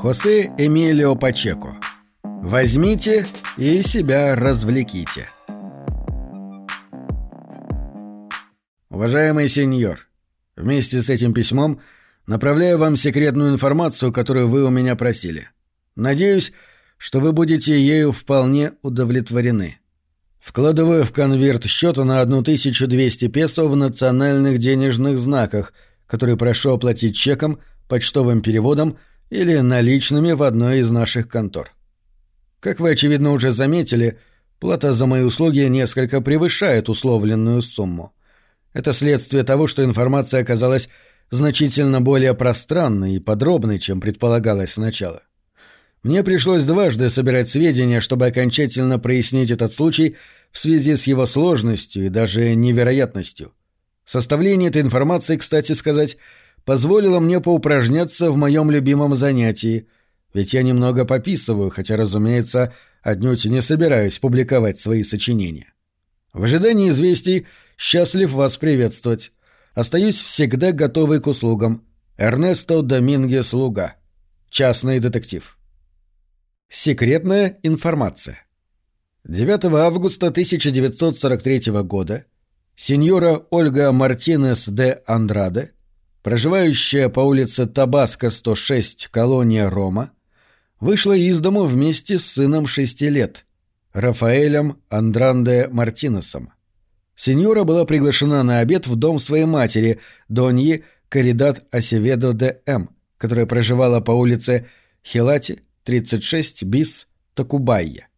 Хосе Эмилио Пачеко. Возьмите и себя развлеките. Уважаемый сеньор, вместе с этим письмом направляю вам секретную информацию, которую вы у меня просили. Надеюсь, что вы будете ею вполне удовлетворены. Вкладываю в конверт счета на 1200 песо в национальных денежных знаках, который прошу оплатить чеком, почтовым переводом или наличными в одной из наших контор. Как вы, очевидно, уже заметили, плата за мои услуги несколько превышает условленную сумму. Это следствие того, что информация оказалась значительно более пространной и подробной, чем предполагалось сначала. Мне пришлось дважды собирать сведения, чтобы окончательно прояснить этот случай в связи с его сложностью и даже невероятностью. Составление этой информации, кстати сказать, позволило мне поупражняться в моем любимом занятии, ведь я немного пописываю, хотя, разумеется, отнюдь не собираюсь публиковать свои сочинения. В ожидании известий счастлив вас приветствовать. Остаюсь всегда готовый к услугам. Эрнесто Домингес Луга. Частный детектив. Секретная информация. 9 августа 1943 года сеньора Ольга Мартинес де Андраде, проживающая по улице Табаско 106, колония Рома, вышла из дому вместе с сыном шести лет, Рафаэлем Андранде Мартинесом. Сеньора была приглашена на обед в дом своей матери, Доньи Каридат Асеведо де М., которая проживала по улице Хилати, 36 бис Такубайя.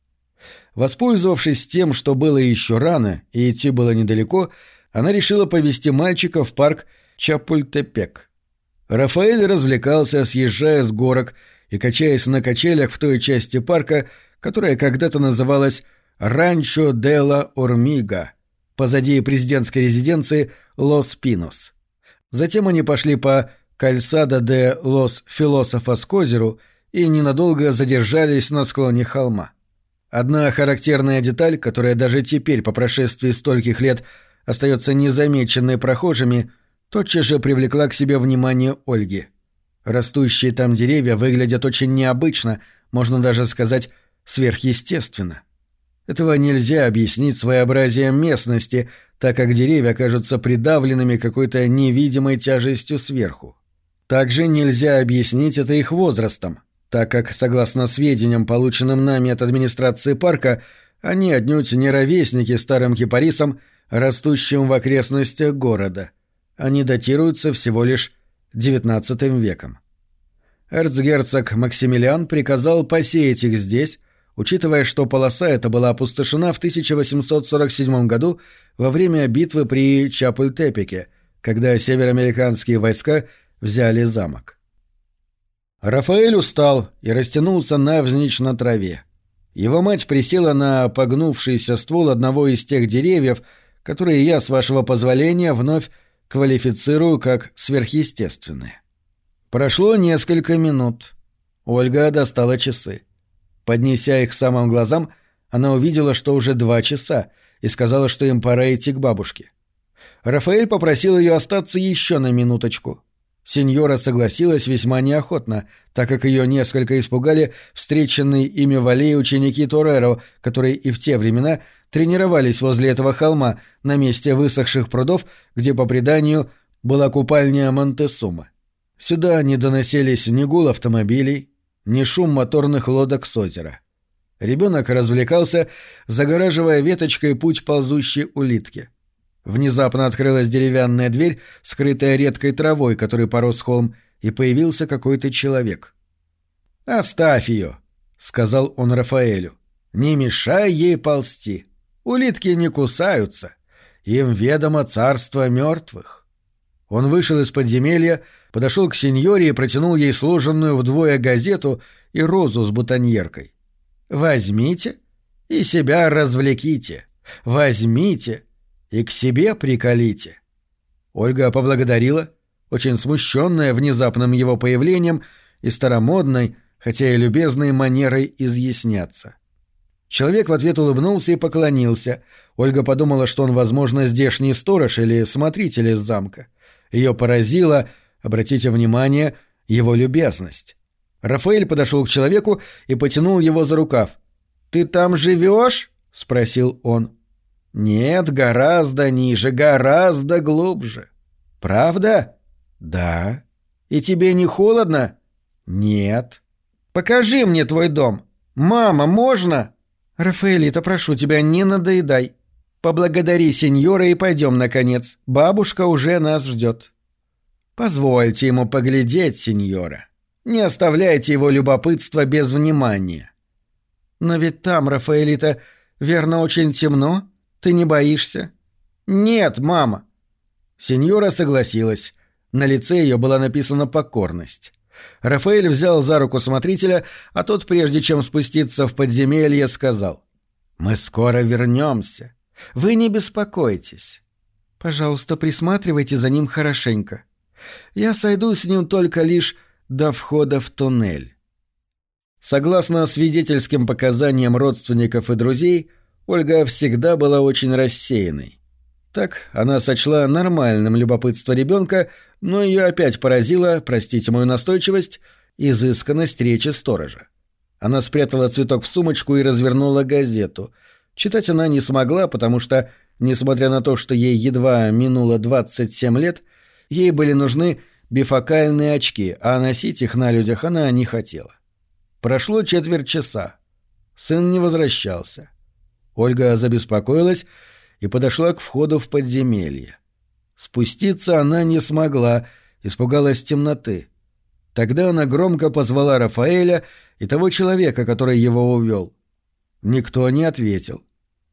Воспользовавшись тем, что было еще рано и идти было недалеко, она решила повести мальчика в парк Чапультепек. Рафаэль развлекался, съезжая с горок и качаясь на качелях в той части парка, которая когда-то называлась Ранчо де ла Ормига, позади президентской резиденции Лос Пинос. Затем они пошли по Кальсада де Лос Философос к озеру и ненадолго задержались на склоне холма. Одна характерная деталь, которая даже теперь, по прошествии стольких лет, остается незамеченной прохожими, тотчас же привлекла к себе внимание Ольги. Растущие там деревья выглядят очень необычно, можно даже сказать, сверхъестественно. Этого нельзя объяснить своеобразием местности, так как деревья кажутся придавленными какой-то невидимой тяжестью сверху. Также нельзя объяснить это их возрастом – так как, согласно сведениям, полученным нами от администрации парка, они отнюдь не ровесники старым кипарисам, растущим в окрестностях города. Они датируются всего лишь XIX веком. Эрцгерцог Максимилиан приказал посеять их здесь, учитывая, что полоса эта была опустошена в 1847 году во время битвы при Чапультепеке, когда североамериканские войска взяли замок. Рафаэль устал и растянулся навзничь на траве. Его мать присела на погнувшийся ствол одного из тех деревьев, которые я, с вашего позволения, вновь квалифицирую как сверхъестественные. Прошло несколько минут. Ольга достала часы. Поднеся их к самым глазам, она увидела, что уже два часа, и сказала, что им пора идти к бабушке. Рафаэль попросил ее остаться еще на минуточку. Сеньора согласилась весьма неохотно, так как ее несколько испугали встреченные ими в аллее ученики Тореро, которые и в те времена тренировались возле этого холма, на месте высохших прудов, где, по преданию, была купальня Монтесума. Сюда не доносились ни гул автомобилей, ни шум моторных лодок с озера. Ребенок развлекался, загораживая веточкой путь ползущей улитки. Внезапно открылась деревянная дверь, скрытая редкой травой, которой порос холм, и появился какой-то человек. «Оставь ее», — сказал он Рафаэлю. «Не мешай ей ползти. Улитки не кусаются. Им ведомо царство мертвых». Он вышел из подземелья, подошел к сеньоре и протянул ей сложенную вдвое газету и розу с бутоньеркой. «Возьмите и себя развлеките. Возьмите и к себе приколите». Ольга поблагодарила, очень смущенная внезапным его появлением и старомодной, хотя и любезной манерой изъясняться. Человек в ответ улыбнулся и поклонился. Ольга подумала, что он, возможно, здешний сторож или смотритель из замка. Ее поразило, обратите внимание, его любезность. Рафаэль подошел к человеку и потянул его за рукав. «Ты там живешь?» — спросил он. «Нет, гораздо ниже, гораздо глубже». «Правда?» «Да». «И тебе не холодно?» «Нет». «Покажи мне твой дом. Мама, можно?» «Рафаэлита, прошу тебя, не надоедай. Поблагодари сеньора и пойдем, наконец. Бабушка уже нас ждет». «Позвольте ему поглядеть, сеньора. Не оставляйте его любопытство без внимания». «Но ведь там, Рафаэлита, верно, очень темно. Ты не боишься?» «Нет, мама». Сеньора согласилась. На лице ее была написана покорность. Рафаэль взял за руку смотрителя, а тот, прежде чем спуститься в подземелье, сказал. «Мы скоро вернемся. Вы не беспокойтесь. Пожалуйста, присматривайте за ним хорошенько. Я сойду с ним только лишь до входа в туннель». Согласно свидетельским показаниям родственников и друзей, Ольга всегда была очень рассеянной. Так она сочла нормальным любопытство ребенка, но ее опять поразила, простите мою настойчивость, изысканность речи сторожа. Она спрятала цветок в сумочку и развернула газету. Читать она не смогла, потому что, несмотря на то, что ей едва минуло 27 лет, ей были нужны бифокальные очки, а носить их на людях она не хотела. Прошло четверть часа. Сын не возвращался. Ольга забеспокоилась и подошла к входу в подземелье. Спуститься она не смогла, испугалась темноты. Тогда она громко позвала Рафаэля и того человека, который его увел. Никто не ответил.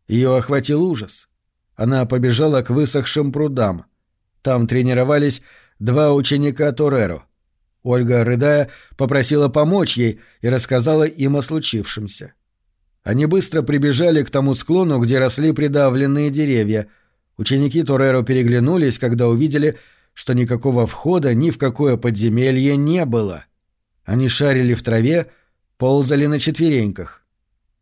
Ее охватил ужас. Она побежала к высохшим прудам. Там тренировались два ученика Тореро. Ольга, рыдая, попросила помочь ей и рассказала им о случившемся. Они быстро прибежали к тому склону, где росли придавленные деревья — Ученики Тореро переглянулись, когда увидели, что никакого входа ни в какое подземелье не было. Они шарили в траве, ползали на четвереньках.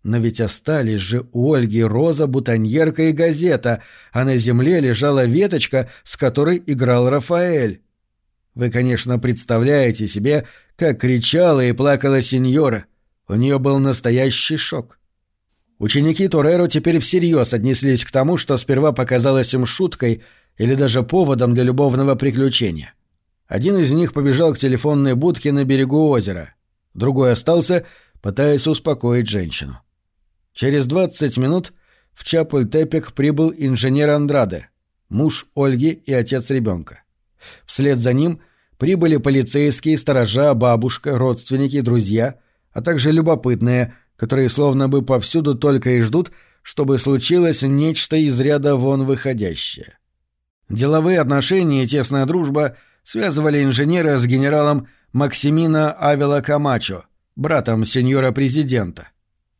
Но ведь остались же у Ольги роза, бутоньерка и газета, а на земле лежала веточка, с которой играл Рафаэль. Вы, конечно, представляете себе, как кричала и плакала сеньора. У нее был настоящий шок. Ученики Тореро теперь всерьез отнеслись к тому, что сперва показалось им шуткой или даже поводом для любовного приключения. Один из них побежал к телефонной будке на берегу озера, другой остался, пытаясь успокоить женщину. Через 20 минут в Чапультепек прибыл инженер Андраде, муж Ольги и отец ребенка. Вслед за ним прибыли полицейские, сторожа, бабушка, родственники, друзья, а также любопытные – которые словно бы повсюду только и ждут, чтобы случилось нечто из ряда вон выходящее. Деловые отношения и тесная дружба связывали инженера с генералом Максимина Авела Камачо, братом сеньора-президента.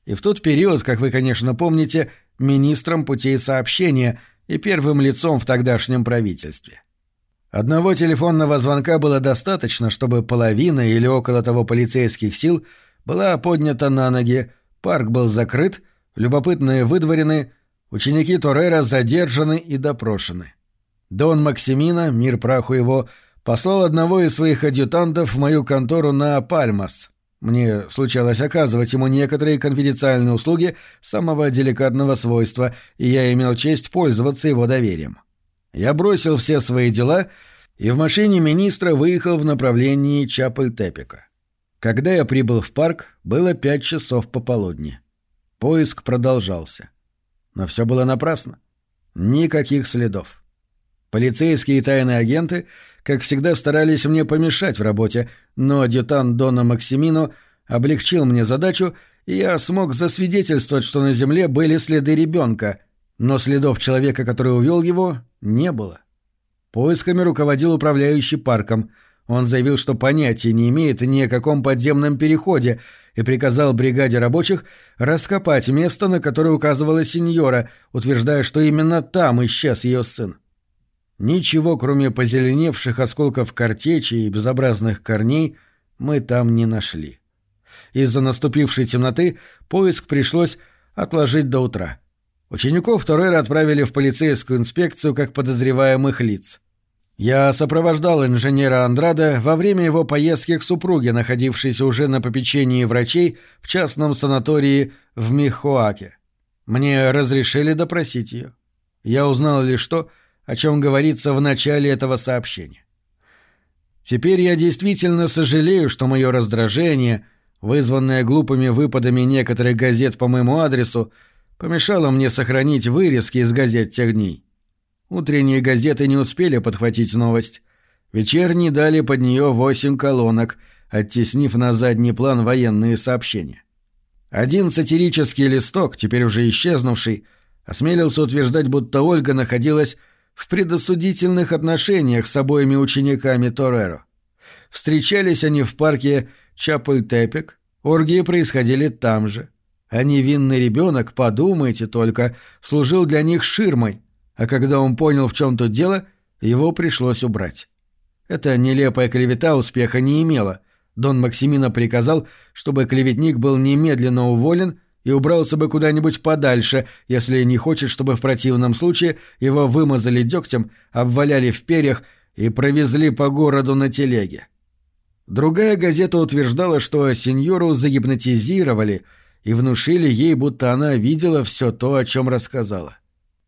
И в тот период, как вы, конечно, помните, министром путей сообщения и первым лицом в тогдашнем правительстве. Одного телефонного звонка было достаточно, чтобы половина или около того полицейских сил – была поднята на ноги, парк был закрыт, любопытные выдворены, ученики Торрера задержаны и допрошены. Дон Максимина, мир праху его, послал одного из своих адъютантов в мою контору на Пальмас. Мне случалось оказывать ему некоторые конфиденциальные услуги самого деликатного свойства, и я имел честь пользоваться его доверием. Я бросил все свои дела и в машине министра выехал в направлении Чапультепека. Когда я прибыл в парк, было пять часов пополудни. Поиск продолжался. Но все было напрасно. Никаких следов. Полицейские и тайные агенты, как всегда, старались мне помешать в работе, но адъютант Дона Максимино облегчил мне задачу, и я смог засвидетельствовать, что на земле были следы ребенка, но следов человека, который увел его, не было. Поисками руководил управляющий парком — он заявил, что понятия не имеет ни о каком подземном переходе и приказал бригаде рабочих раскопать место, на которое указывала сеньора, утверждая, что именно там исчез ее сын. Ничего, кроме позеленевших осколков картечи и безобразных корней, мы там не нашли. Из-за наступившей темноты поиск пришлось отложить до утра. Учеников Торрера отправили в полицейскую инспекцию как подозреваемых лиц. Я сопровождал инженера Андрада во время его поездки к супруге, находившейся уже на попечении врачей в частном санатории в Михоаке. Мне разрешили допросить ее. Я узнал лишь то, о чем говорится в начале этого сообщения. Теперь я действительно сожалею, что мое раздражение, вызванное глупыми выпадами некоторых газет по моему адресу, помешало мне сохранить вырезки из газет тех дней. Утренние газеты не успели подхватить новость. Вечерние дали под нее восемь колонок, оттеснив на задний план военные сообщения. Один сатирический листок, теперь уже исчезнувший, осмелился утверждать, будто Ольга находилась в предосудительных отношениях с обоими учениками Тореро. Встречались они в парке Чапультепек, оргии происходили там же. А невинный ребенок, подумайте только, служил для них ширмой, а когда он понял, в чем тут дело, его пришлось убрать. Эта нелепая клевета успеха не имела. Дон Максимина приказал, чтобы клеветник был немедленно уволен и убрался бы куда-нибудь подальше, если не хочет, чтобы в противном случае его вымазали дегтем, обваляли в перьях и провезли по городу на телеге. Другая газета утверждала, что сеньору загипнотизировали и внушили ей, будто она видела все то, о чем рассказала.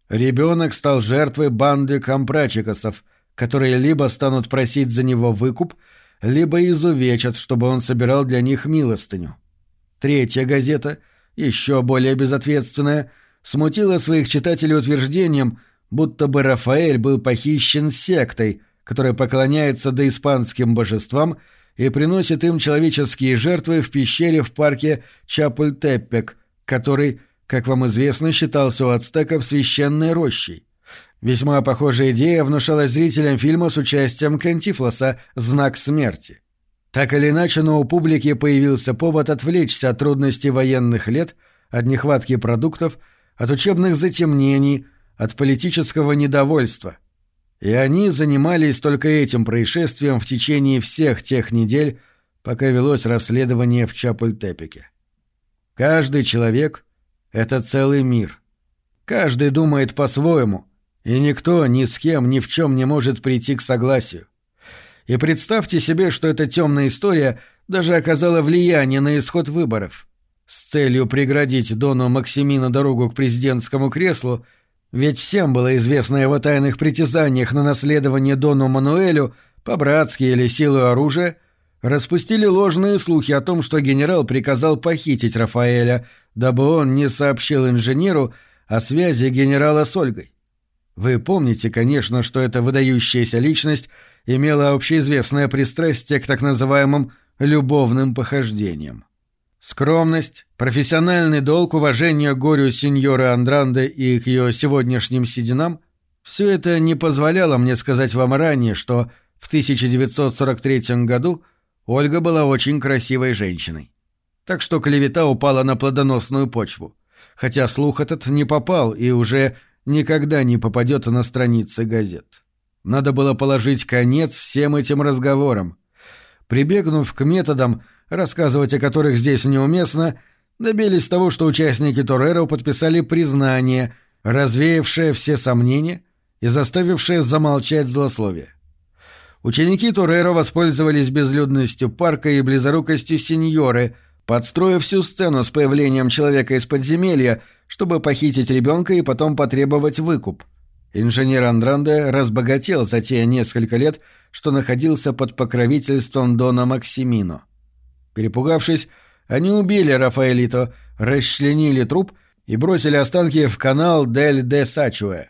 Ребенок стал жертвой банды компрачикосов, которые либо станут просить за него выкуп, либо изувечат, чтобы он собирал для них милостыню. Третья газета, еще более безответственная, смутила своих читателей утверждением, будто бы Рафаэль был похищен сектой, которая поклоняется доиспанским божествам и приносит им человеческие жертвы в пещере в парке Чапультеппек, который как вам известно, считался у ацтеков священной рощей. Весьма похожая идея внушалась зрителям фильма с участием Кантифлоса «Знак смерти». Так или иначе, но у публики появился повод отвлечься от трудностей военных лет, от нехватки продуктов, от учебных затемнений, от политического недовольства. И они занимались только этим происшествием в течение всех тех недель, пока велось расследование в Чапультепике. Каждый человек — это целый мир. Каждый думает по-своему, и никто ни с кем ни в чем не может прийти к согласию. И представьте себе, что эта темная история даже оказала влияние на исход выборов. С целью преградить Дону Максимина дорогу к президентскому креслу, ведь всем было известно о его тайных притязаниях на наследование Дону Мануэлю, по-братски или силу оружия, распустили ложные слухи о том, что генерал приказал похитить Рафаэля, дабы он не сообщил инженеру о связи генерала с Ольгой. Вы помните, конечно, что эта выдающаяся личность имела общеизвестное пристрастие к так называемым «любовным похождениям». Скромность, профессиональный долг, уважение горю сеньора Андранде и к ее сегодняшним сединам – все это не позволяло мне сказать вам ранее, что в 1943 году Ольга была очень красивой женщиной так что клевета упала на плодоносную почву. Хотя слух этот не попал и уже никогда не попадет на страницы газет. Надо было положить конец всем этим разговорам. Прибегнув к методам, рассказывать о которых здесь неуместно, добились того, что участники Тореро подписали признание, развеявшее все сомнения и заставившее замолчать злословие. Ученики Тореро воспользовались безлюдностью парка и близорукостью сеньоры — подстроив всю сцену с появлением человека из подземелья, чтобы похитить ребенка и потом потребовать выкуп. Инженер Андранде разбогател за те несколько лет, что находился под покровительством Дона Максимино. Перепугавшись, они убили Рафаэлито, расчленили труп и бросили останки в канал Дель де Сачуэ.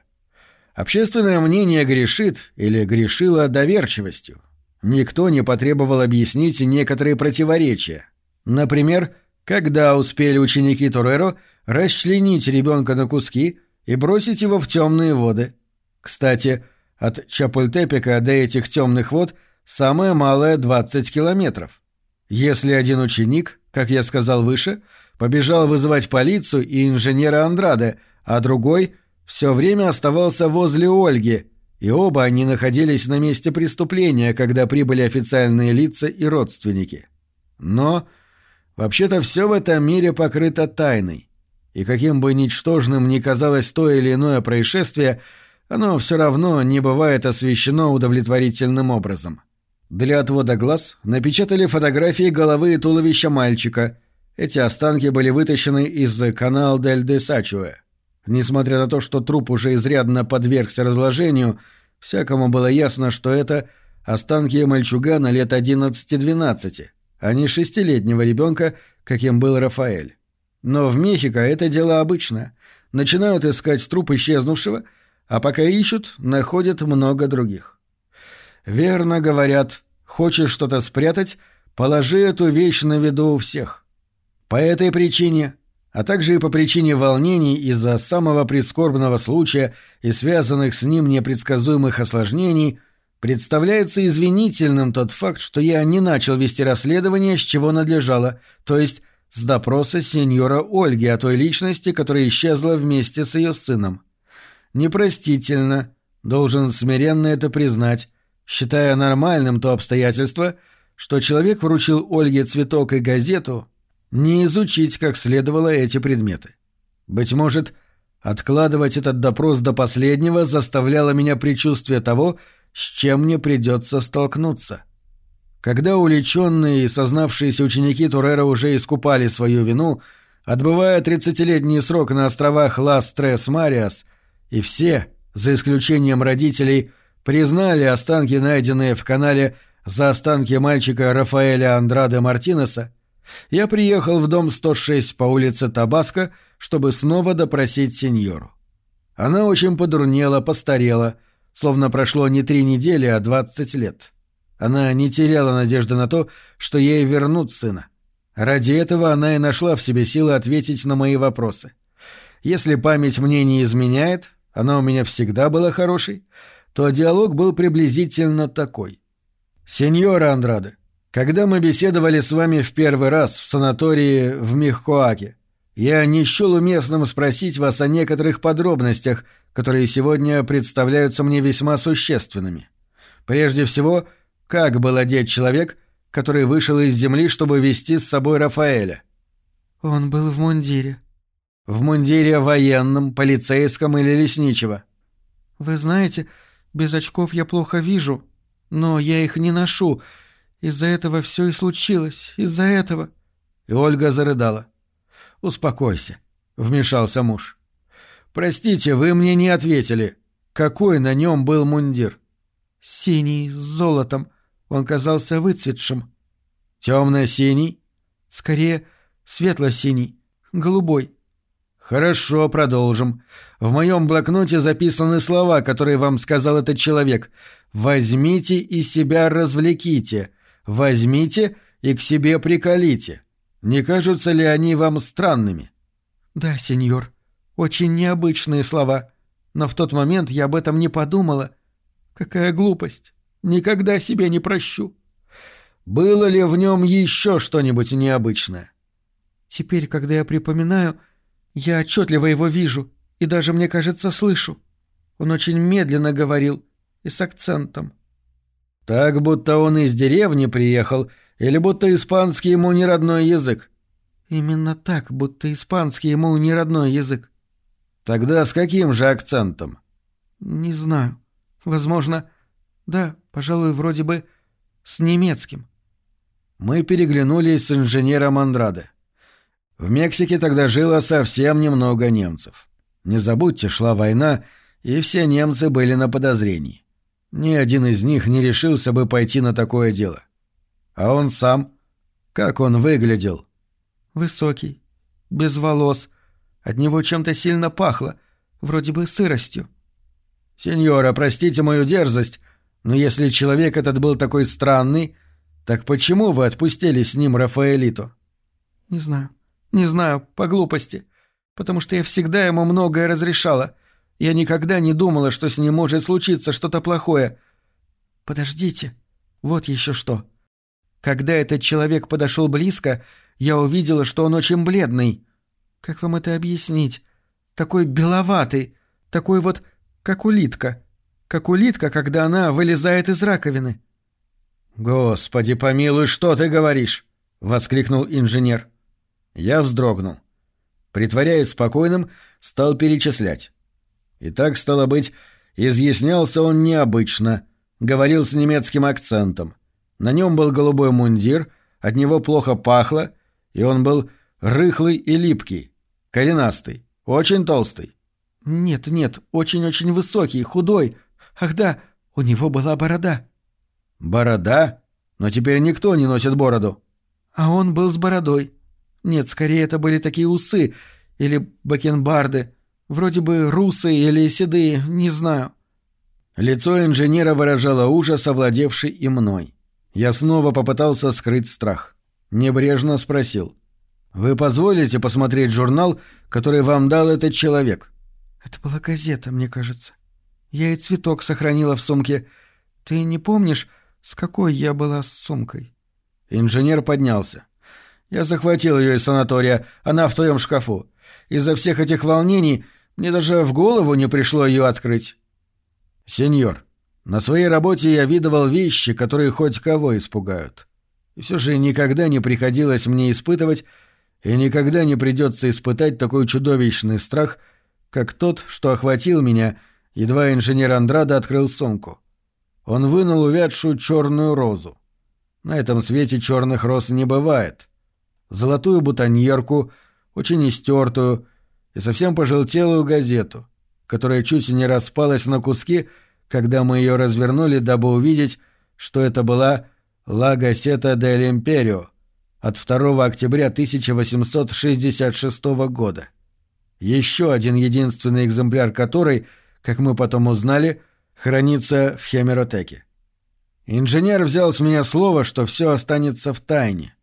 Общественное мнение грешит или грешило доверчивостью. Никто не потребовал объяснить некоторые противоречия. Например, когда успели ученики Тореро расчленить ребенка на куски и бросить его в темные воды. Кстати, от Чапультепека до этих темных вод самое малое 20 километров. Если один ученик, как я сказал выше, побежал вызывать полицию и инженера Андраде, а другой все время оставался возле Ольги, и оба они находились на месте преступления, когда прибыли официальные лица и родственники. Но Вообще-то все в этом мире покрыто тайной. И каким бы ничтожным ни казалось то или иное происшествие, оно все равно не бывает освещено удовлетворительным образом. Для отвода глаз напечатали фотографии головы и туловища мальчика. Эти останки были вытащены из канал Дель де Сачуэ. Несмотря на то, что труп уже изрядно подвергся разложению, всякому было ясно, что это останки мальчугана лет 11-12, а не шестилетнего ребенка, каким был Рафаэль. Но в Мехико это дело обычное. Начинают искать труп исчезнувшего, а пока ищут, находят много других. Верно говорят, хочешь что-то спрятать, положи эту вещь на виду у всех. По этой причине, а также и по причине волнений из-за самого прискорбного случая и связанных с ним непредсказуемых осложнений, представляется извинительным тот факт, что я не начал вести расследование, с чего надлежало, то есть с допроса сеньора Ольги о той личности, которая исчезла вместе с ее сыном. Непростительно, должен смиренно это признать, считая нормальным то обстоятельство, что человек вручил Ольге цветок и газету, не изучить как следовало эти предметы. Быть может, откладывать этот допрос до последнего заставляло меня предчувствие того, с чем мне придется столкнуться. Когда уличенные и сознавшиеся ученики Турера уже искупали свою вину, отбывая тридцатилетний срок на островах Лас-Трес-Мариас, и все, за исключением родителей, признали останки, найденные в канале за останки мальчика Рафаэля Андраде Мартинеса, я приехал в дом 106 по улице Табаско, чтобы снова допросить сеньору. Она очень подурнела, постарела, словно прошло не три недели, а двадцать лет. Она не теряла надежды на то, что ей вернут сына. Ради этого она и нашла в себе силы ответить на мои вопросы. Если память мне не изменяет, она у меня всегда была хорошей, то диалог был приблизительно такой. «Сеньора Андраде, когда мы беседовали с вами в первый раз в санатории в Михкоаке, я не счел уместным спросить вас о некоторых подробностях, которые сегодня представляются мне весьма существенными. Прежде всего, как был одет человек, который вышел из земли, чтобы вести с собой Рафаэля? Он был в мундире. В мундире военном, полицейском или лесничего? Вы знаете, без очков я плохо вижу, но я их не ношу. Из-за этого все и случилось. Из-за этого. И Ольга зарыдала. Успокойся, вмешался муж. Простите, вы мне не ответили. Какой на нем был мундир? Синий, с золотом. Он казался выцветшим. Темно-синий? Скорее, светло-синий. Голубой. Хорошо, продолжим. В моем блокноте записаны слова, которые вам сказал этот человек. Возьмите и себя развлеките. Возьмите и к себе приколите. Не кажутся ли они вам странными? Да, сеньор. Очень необычные слова. Но в тот момент я об этом не подумала. Какая глупость. Никогда себе не прощу. Было ли в нем еще что-нибудь необычное? Теперь, когда я припоминаю, я отчетливо его вижу и даже, мне кажется, слышу. Он очень медленно говорил и с акцентом. Так, будто он из деревни приехал, или будто испанский ему не родной язык? Именно так, будто испанский ему не родной язык. Тогда с каким же акцентом? Не знаю. Возможно, да, пожалуй, вроде бы с немецким. Мы переглянулись с инженером Андраде. В Мексике тогда жило совсем немного немцев. Не забудьте, шла война, и все немцы были на подозрении. Ни один из них не решился бы пойти на такое дело. А он сам? Как он выглядел? Высокий, без волос. От него чем-то сильно пахло, вроде бы сыростью. «Сеньора, простите мою дерзость, но если человек этот был такой странный, так почему вы отпустили с ним Рафаэлиту? Не знаю. Не знаю, по глупости. Потому что я всегда ему многое разрешала. Я никогда не думала, что с ним может случиться что-то плохое. Подождите. Вот еще что. Когда этот человек подошел близко, я увидела, что он очень бледный. Как вам это объяснить? Такой беловатый, такой вот, как улитка как улитка, когда она вылезает из раковины. «Господи помилуй, что ты говоришь?» — воскликнул инженер. Я вздрогнул. Притворяясь спокойным, стал перечислять. И так, стало быть, Изъяснялся он необычно, говорил с немецким акцентом. На нем был голубой мундир, от него плохо пахло, и он был рыхлый и липкий, коренастый, очень толстый. «Нет, нет, очень-очень высокий, худой. Ах да, у него была борода». «Борода? Но теперь никто не носит бороду». «А он был с бородой. Нет, скорее это были такие усы или бакенбарды, вроде бы русые или седые, не знаю». Лицо инженера выражало ужас, овладевший и мной. Я снова попытался скрыть страх. Небрежно спросил. «Вы позволите посмотреть журнал, который вам дал этот человек?» «Это была газета, мне кажется. Я и цветок сохранила в сумке. Ты не помнишь, с какой я была с сумкой?» Инженер поднялся. «Я захватил ее из санатория, она в твоем шкафу. Из-за всех этих волнений мне даже в голову не пришло ее открыть». «Сеньор, на своей работе я видывал вещи, которые хоть кого испугают. И все же никогда не приходилось мне испытывать, и никогда не придется испытать такой чудовищный страх, как тот, что охватил меня, едва инженер Андрада открыл сумку. Он вынул увядшую черную розу. На этом свете черных роз не бывает. Золотую бутоньерку, очень истертую и совсем пожелтелую газету, которая чуть не распалась на куски, когда мы ее развернули, дабы увидеть, что это была «Ла Гасета дель Империо» от 2 октября 1866 года. Еще один единственный экземпляр которой, как мы потом узнали, хранится в хемеротеке. Инженер взял с меня слово, что все останется в тайне.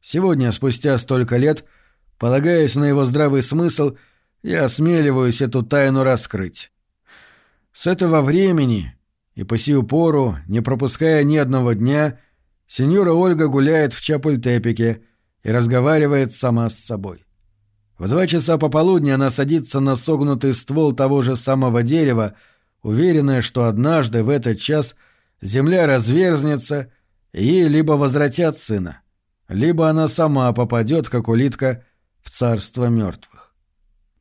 Сегодня, спустя столько лет, полагаясь на его здравый смысл, я осмеливаюсь эту тайну раскрыть. С этого времени и по сию пору, не пропуская ни одного дня, сеньора Ольга гуляет в Чапультепике и разговаривает сама с собой. В два часа пополудни она садится на согнутый ствол того же самого дерева, уверенная, что однажды в этот час земля разверзнется, и ей либо возвратят сына, либо она сама попадет, как улитка, в царство мертвых.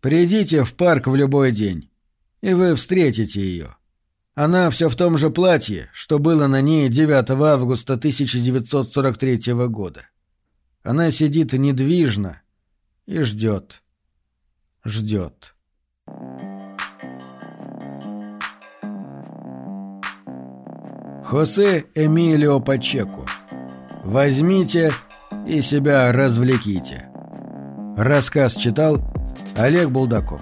Придите в парк в любой день и вы встретите ее. Она все в том же платье, что было на ней 9 августа 1943 года. Она сидит недвижно и ждет. Ждет. Хосе Эмилио Пачеку. Возьмите и себя развлеките. Рассказ читал Олег Булдаков.